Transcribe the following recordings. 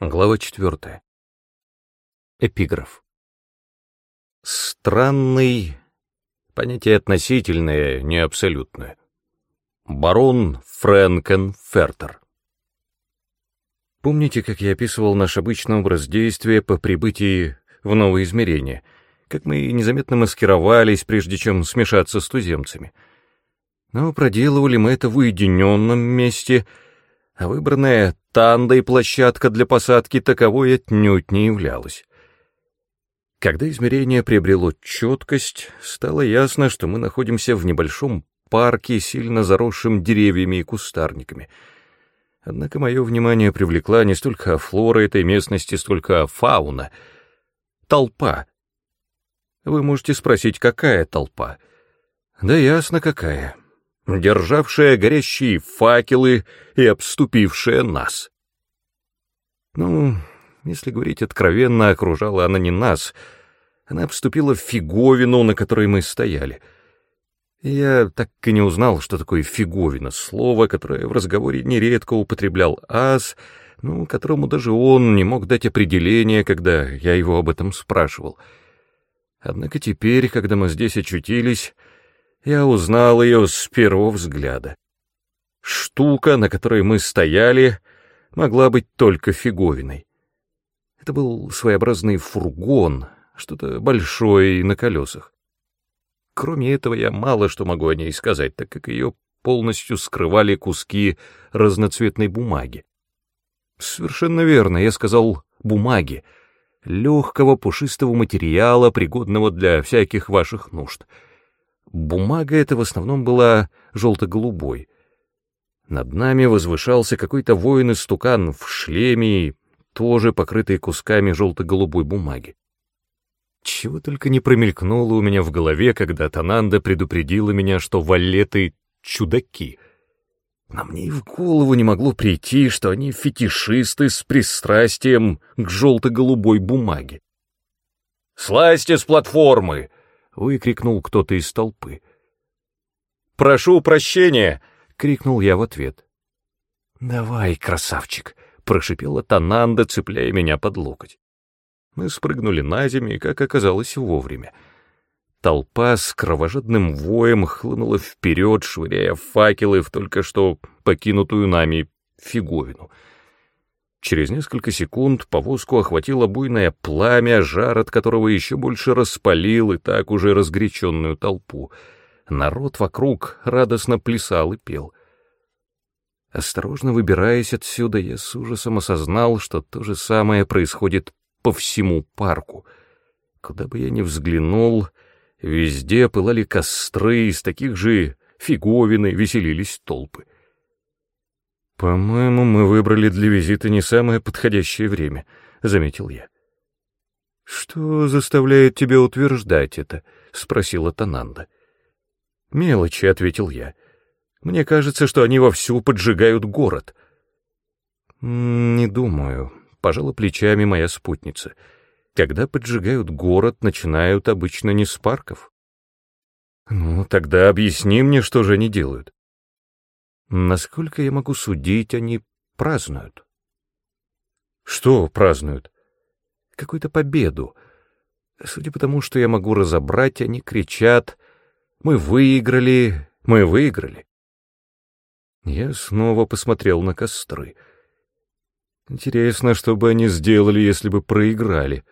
Глава четвертая. Эпиграф. Странный, понятие относительное, не абсолютное. Барон Фрэнкенфертер. Помните, как я описывал наш обычный образ действия по прибытии в новое измерение, как мы незаметно маскировались, прежде чем смешаться с туземцами? Но проделывали мы это в уединенном месте — а выбранная тандой площадка для посадки таковой отнюдь не являлась. Когда измерение приобрело четкость, стало ясно, что мы находимся в небольшом парке, сильно заросшем деревьями и кустарниками. Однако мое внимание привлекла не столько флора этой местности, столько фауна. Толпа. Вы можете спросить, какая толпа? Да ясно, какая державшая горящие факелы и обступившая нас. Ну, если говорить откровенно, окружала она не нас. Она обступила фиговину, на которой мы стояли. Я так и не узнал, что такое фиговина, слово, которое в разговоре нередко употреблял ас, ну, которому даже он не мог дать определение, когда я его об этом спрашивал. Однако теперь, когда мы здесь очутились, я узнал ее с первого взгляда. Штука, на которой мы стояли, могла быть только фиговиной. Это был своеобразный фургон, что-то большое и на колесах. Кроме этого, я мало что могу о ней сказать, так как ее полностью скрывали куски разноцветной бумаги. Совершенно верно, я сказал «бумаги», легкого пушистого материала, пригодного для всяких ваших нужд — Бумага эта в основном была желто-голубой. Над нами возвышался какой-то воин-истукан в шлеме, тоже покрытый кусками желто-голубой бумаги. Чего только не промелькнуло у меня в голове, когда Тананда предупредила меня, что валеты — чудаки. Но мне и в голову не могло прийти, что они фетишисты с пристрастием к желто-голубой бумаге. «Слазьте с платформы!» Выкрикнул кто-то из толпы. «Прошу прощения!» — крикнул я в ответ. «Давай, красавчик!» — прошипела Тананда, цепляя меня под локоть. Мы спрыгнули на землю, и, как оказалось, вовремя. Толпа с кровожадным воем хлынула вперед, швыряя факелы в только что покинутую нами фиговину — Через несколько секунд повозку охватило буйное пламя, жар от которого еще больше распалил и так уже разгоряченную толпу. Народ вокруг радостно плясал и пел. Осторожно выбираясь отсюда, я с ужасом осознал, что то же самое происходит по всему парку. Куда бы я ни взглянул, везде пылали костры, из таких же фиговины веселились толпы. «По-моему, мы выбрали для визита не самое подходящее время», — заметил я. «Что заставляет тебя утверждать это?» — спросила Тананда. «Мелочи», — ответил я. «Мне кажется, что они вовсю поджигают город». «Не думаю», — пожала плечами моя спутница. «Когда поджигают город, начинают обычно не с парков». «Ну, тогда объясни мне, что же они делают». Насколько я могу судить, они празднуют. Что празднуют? Какую-то победу. Судя по тому, что я могу разобрать, они кричат «Мы выиграли! Мы выиграли!» Я снова посмотрел на костры. Интересно, что бы они сделали, если бы проиграли.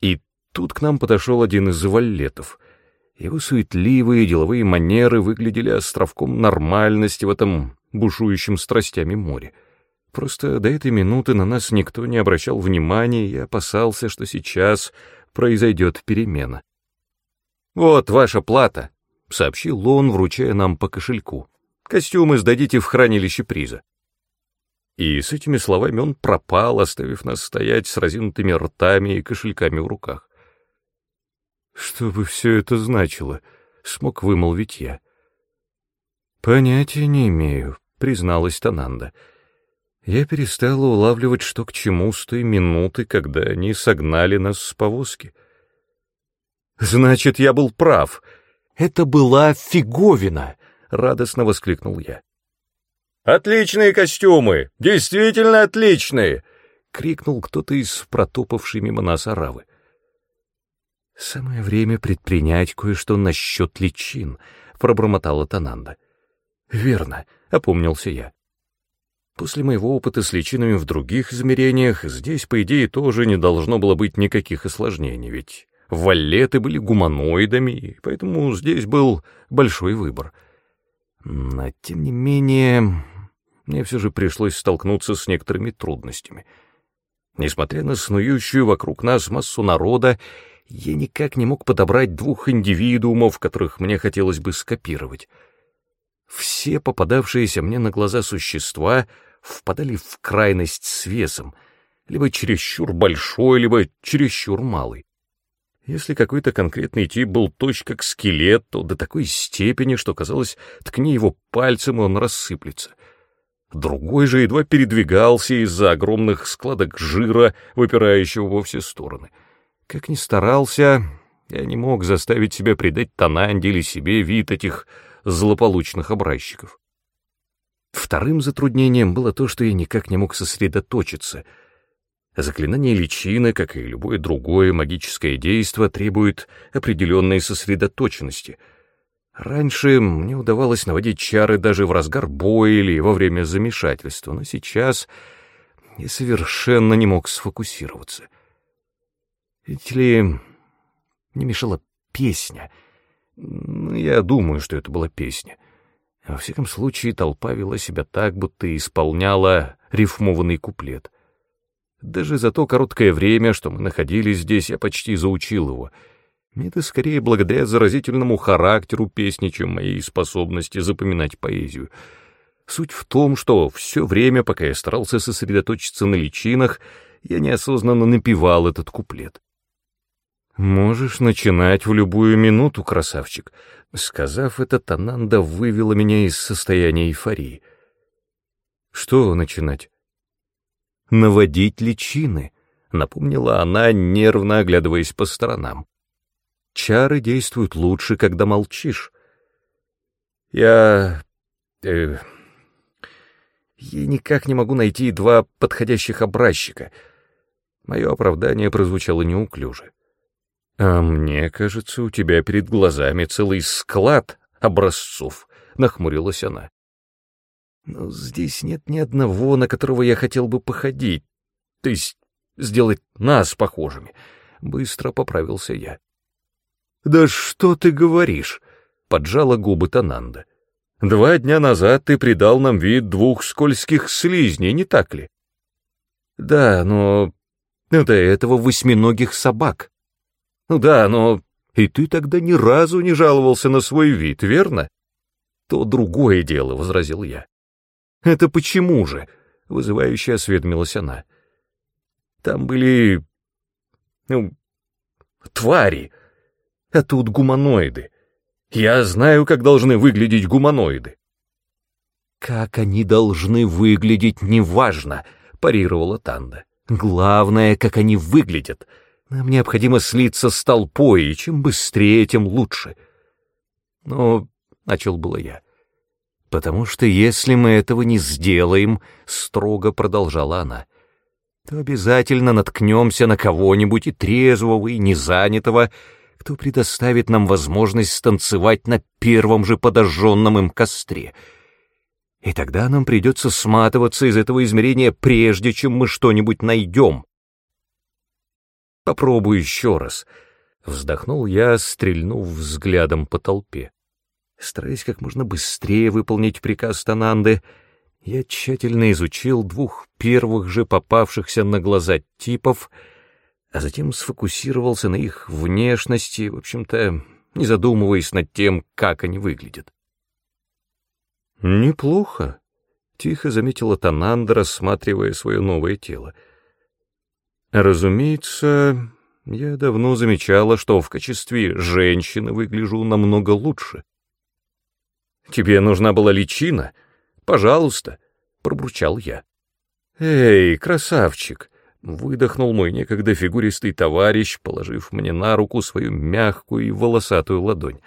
И тут к нам подошел один из валетов — его суетливые деловые манеры выглядели островком нормальности в этом бушующем страстями море. Просто до этой минуты на нас никто не обращал внимания и опасался, что сейчас произойдет перемена. «Вот ваша плата», — сообщил он, вручая нам по кошельку. «Костюмы сдадите в хранилище приза». И с этими словами он пропал, оставив нас стоять с разинутыми ртами и кошельками в руках. Что бы все это значило, смог вымолвить я. Понятия не имею, призналась Тананда. Я перестала улавливать, что к чему с той минуты, когда они согнали нас с повозки. Значит, я был прав. Это была фиговина, радостно воскликнул я. Отличные костюмы, действительно отличные, крикнул кто-то из протопавшей мимо нас оравы. «Самое время предпринять кое-что насчет личин», — пробормотала Тананда. «Верно», — опомнился я. После моего опыта с личинами в других измерениях, здесь, по идее, тоже не должно было быть никаких осложнений, ведь валеты были гуманоидами, поэтому здесь был большой выбор. Но, тем не менее, мне все же пришлось столкнуться с некоторыми трудностями. Несмотря на снующую вокруг нас массу народа, я никак не мог подобрать двух индивидуумов, которых мне хотелось бы скопировать. Все попадавшиеся мне на глаза существа впадали в крайность с весом, либо чересчур большой, либо чересчур малый. Если какой-то конкретный тип был точь как скелет, то до такой степени, что казалось, ткни его пальцем, и он рассыплется. Другой же едва передвигался из-за огромных складок жира, выпирающего во все стороны. Как ни старался, я не мог заставить себя придать Тананде или себе вид этих злополучных образчиков. Вторым затруднением было то, что я никак не мог сосредоточиться. Заклинание личины, как и любое другое магическое действие, требует определенной сосредоточенности. Раньше мне удавалось наводить чары даже в разгар боя или во время замешательства, но сейчас я совершенно не мог сфокусироваться. Ведь ли не мешала песня — ну, я думаю, что это была песня. Во всяком случае, толпа вела себя так, будто исполняла рифмованный куплет. Даже за то короткое время, что мы находились здесь, я почти заучил его. Это скорее благодаря заразительному характеру песни, чем моей способности запоминать поэзию. Суть в том, что все время, пока я старался сосредоточиться на личинах, я неосознанно напевал этот куплет. «Можешь начинать в любую минуту, красавчик», — сказав это, Тананда вывела меня из состояния эйфории. «Что начинать?» «Наводить личины», — напомнила она, нервно оглядываясь по сторонам. «Чары действуют лучше, когда молчишь». «Я... Э, я никак не могу найти два подходящих образчика». Мое оправдание прозвучало неуклюже. «А мне кажется, у тебя перед глазами целый склад образцов», — нахмурилась она. «Но здесь нет ни одного, на которого я хотел бы походить, то есть сделать нас похожими», — быстро поправился я. «Да что ты говоришь?» — поджала губы Тананда. «Два дня назад ты придал нам вид двух скользких слизней, не так ли?» «Да, но до этого восьминогих собак», ну да, но и ты тогда ни разу не жаловался на свой вид, верно? То другое дело, — возразил я. Это почему же? — вызывающе осведомилась она. Там были... ну... твари, а тут гуманоиды. Я знаю, как должны выглядеть гуманоиды. Как они должны выглядеть, неважно, — парировала Танда. Главное, как они выглядят — нам необходимо слиться с толпой, и чем быстрее, тем лучше. Но начал было я. Потому что если мы этого не сделаем, строго продолжала она, то обязательно наткнемся на кого-нибудь и трезвого, и незанятого, кто предоставит нам возможность станцевать на первом же подожженном им костре. И тогда нам придется сматываться из этого измерения, прежде чем мы что-нибудь найдем. Попробуй еще раз. Вздохнул я, стрельнув взглядом по толпе. Стараясь как можно быстрее выполнить приказ Тананды, я тщательно изучил двух первых же попавшихся на глаза типов, а затем сфокусировался на их внешности, в общем-то, не задумываясь над тем, как они выглядят. «Неплохо», — тихо заметила Тананда, рассматривая свое новое тело. Разумеется, я давно замечала, что в качестве женщины выгляжу намного лучше. «Тебе нужна была личина? Пожалуйста», — пробурчал я. «Эй, красавчик!» — выдохнул мой некогда фигуристый товарищ, положив мне на руку свою мягкую и волосатую ладонь.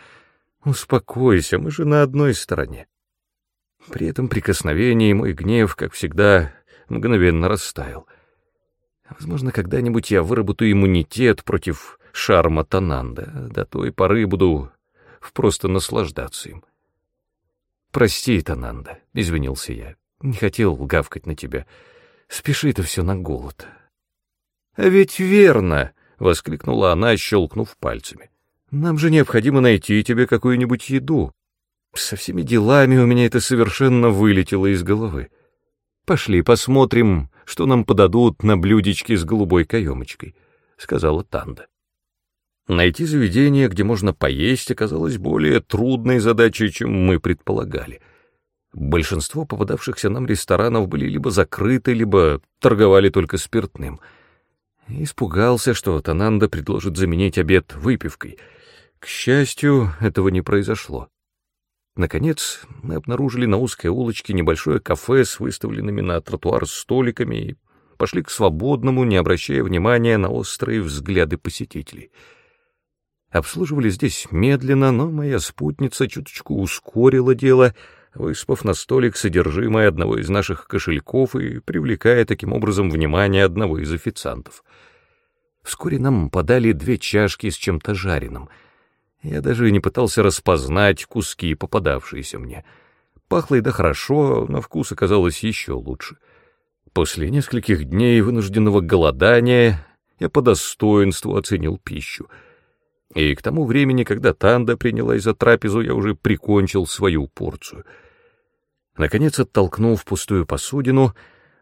«Успокойся, мы же на одной стороне». При этом прикосновении мой гнев, как всегда, мгновенно растаял — Возможно, когда-нибудь я выработаю иммунитет против шарма Тананда. До той поры буду просто наслаждаться им. «Прости, Тананда», — извинился я. «Не хотел гавкать на тебя. Спеши это все на голод». «А ведь верно!» — воскликнула она, щелкнув пальцами. «Нам же необходимо найти тебе какую-нибудь еду. Со всеми делами у меня это совершенно вылетело из головы. Пошли посмотрим, что нам подадут на блюдечке с голубой каемочкой», — сказала Танда. Найти заведение, где можно поесть, оказалось более трудной задачей, чем мы предполагали. Большинство попадавшихся нам ресторанов были либо закрыты, либо торговали только спиртным. Испугался, что Тананда предложит заменить обед выпивкой. К счастью, этого не произошло. Наконец, мы обнаружили на узкой улочке небольшое кафе с выставленными на тротуар столиками и пошли к свободному, не обращая внимания на острые взгляды посетителей — Обслуживали здесь медленно, но моя спутница чуточку ускорила дело, выспав на столик содержимое одного из наших кошельков и привлекая таким образом внимание одного из официантов. Вскоре нам подали две чашки с чем-то жареным. Я даже не пытался распознать куски, попадавшиеся мне. Пахло и да хорошо, на вкус оказалось еще лучше. После нескольких дней вынужденного голодания я по достоинству оценил пищу — и к тому времени, когда Танда принялась за трапезу, я уже прикончил свою порцию. Наконец, оттолкнув пустую посудину,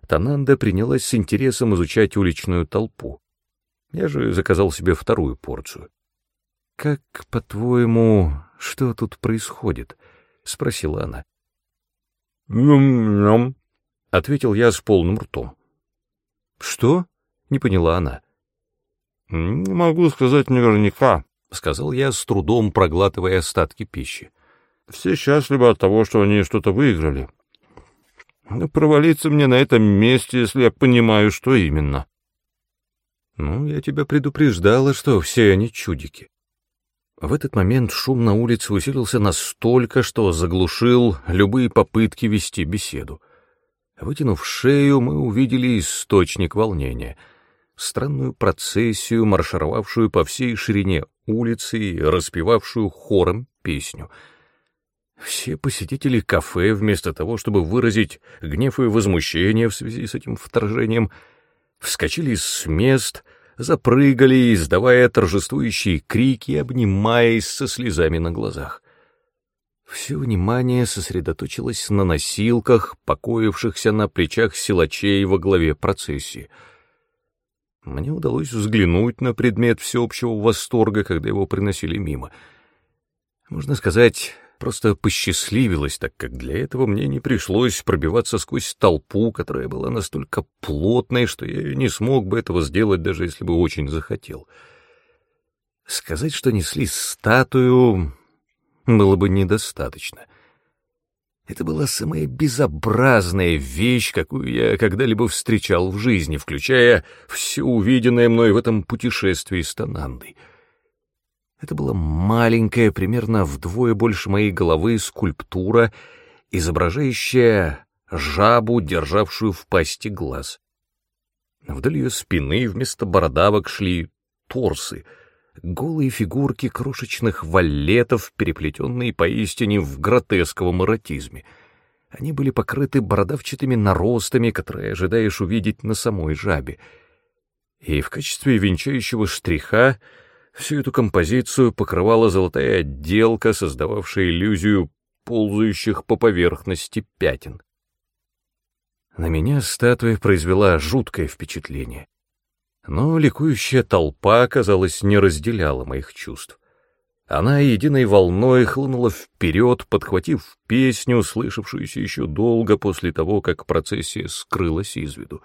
Тананда принялась с интересом изучать уличную толпу. Я же заказал себе вторую порцию. «Как, по-твоему, что тут происходит?» — спросила она. «Ням-ням», — ответил я с полным ртом. «Что?» — не поняла она. «Не могу сказать наверняка», — сказал я, с трудом проглатывая остатки пищи. «Все счастливы от того, что они что-то выиграли. Но провалиться мне на этом месте, если я понимаю, что именно». «Ну, я тебя предупреждала, что все они чудики». В этот момент шум на улице усилился настолько, что заглушил любые попытки вести беседу. Вытянув шею, мы увидели источник волнения — странную процессию, маршировавшую по всей ширине улицы и распевавшую хором песню. Все посетители кафе, вместо того, чтобы выразить гнев и возмущение в связи с этим вторжением, вскочили с мест, запрыгали, издавая торжествующие крики, обнимаясь со слезами на глазах. Все внимание сосредоточилось на носилках, покоившихся на плечах силачей во главе процессии — мне удалось взглянуть на предмет всеобщего восторга, когда его приносили мимо. Можно сказать, просто посчастливилось, так как для этого мне не пришлось пробиваться сквозь толпу, которая была настолько плотной, что я не смог бы этого сделать, даже если бы очень захотел. Сказать, что несли статую, было бы недостаточно — это была самая безобразная вещь, какую я когда-либо встречал в жизни, включая все увиденное мной в этом путешествии с Танандой. Это была маленькая, примерно вдвое больше моей головы, скульптура, изображающая жабу, державшую в пасти глаз. Вдоль ее спины вместо бородавок шли торсы — голые фигурки крошечных валетов, переплетенные поистине в гротесковом эротизме. Они были покрыты бородавчатыми наростами, которые ожидаешь увидеть на самой жабе. И в качестве венчающего штриха всю эту композицию покрывала золотая отделка, создававшая иллюзию ползающих по поверхности пятен. На меня статуя произвела жуткое впечатление. Но ликующая толпа, казалось, не разделяла моих чувств. Она единой волной хлынула вперед, подхватив песню, слышавшуюся еще долго после того, как процессия скрылась из виду.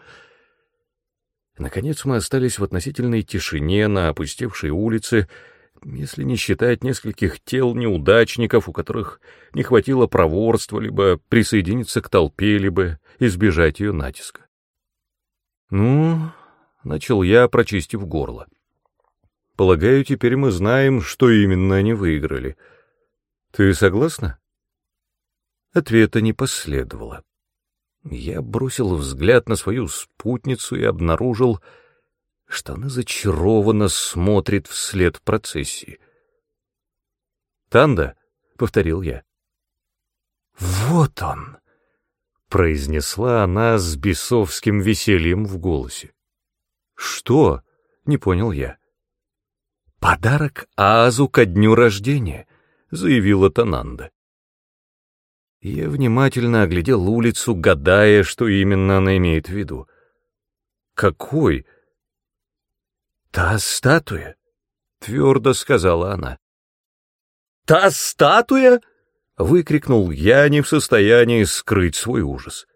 Наконец мы остались в относительной тишине на опустевшей улице, если не считать нескольких тел неудачников, у которых не хватило проворства либо присоединиться к толпе, либо избежать ее натиска. «Ну, — начал я, прочистив горло. «Полагаю, теперь мы знаем, что именно они выиграли. Ты согласна?» Ответа не последовало. Я бросил взгляд на свою спутницу и обнаружил, что она зачарованно смотрит вслед процессии. «Танда», — повторил я. «Вот он!» — произнесла она с бесовским весельем в голосе. «Что?» — не понял я. «Подарок Азу ко дню рождения», — заявила Тананда. Я внимательно оглядел улицу, гадая, что именно она имеет в виду. «Какой?» «Та статуя», — твердо сказала она. «Та статуя?» — выкрикнул я, не в состоянии скрыть свой ужас.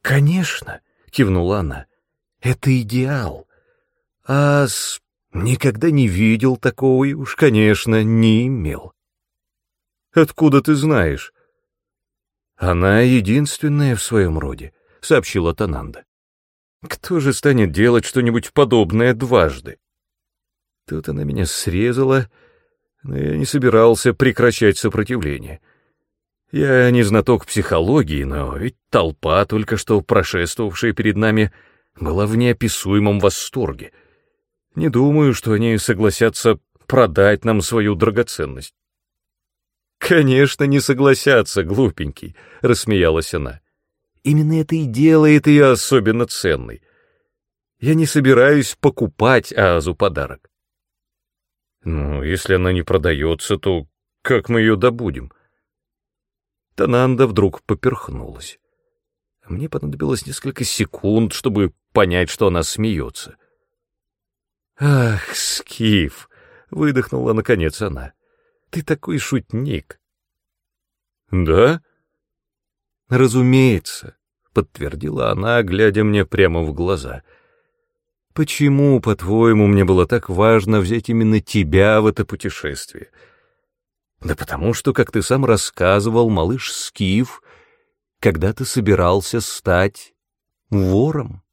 «Конечно», — кивнула она, — «это идеал. Ас никогда не видел такого и уж, конечно, не имел». «Откуда ты знаешь?» «Она единственная в своем роде», — сообщила Тананда. «Кто же станет делать что-нибудь подобное дважды?» Тут она меня срезала но я не собирался прекращать сопротивление. Я не знаток психологии, но ведь толпа, только что прошествовавшая перед нами, была в неописуемом восторге. Не думаю, что они согласятся продать нам свою драгоценность. «Конечно, не согласятся, глупенький», — рассмеялась она. «Именно это и делает ее особенно ценной. Я не собираюсь покупать Азу подарок. Ну, если она не продается, то как мы ее добудем? Тананда вдруг поперхнулась. Мне понадобилось несколько секунд, чтобы понять, что она смеется. «Ах, Скиф!» — выдохнула наконец она. «Ты такой шутник!» «Да?» «Разумеется», — подтвердила она, глядя мне прямо в глаза — Почему, по-твоему, мне было так важно взять именно тебя в это путешествие? Да потому что, как ты сам рассказывал, малыш Скиф, когда ты собирался стать вором.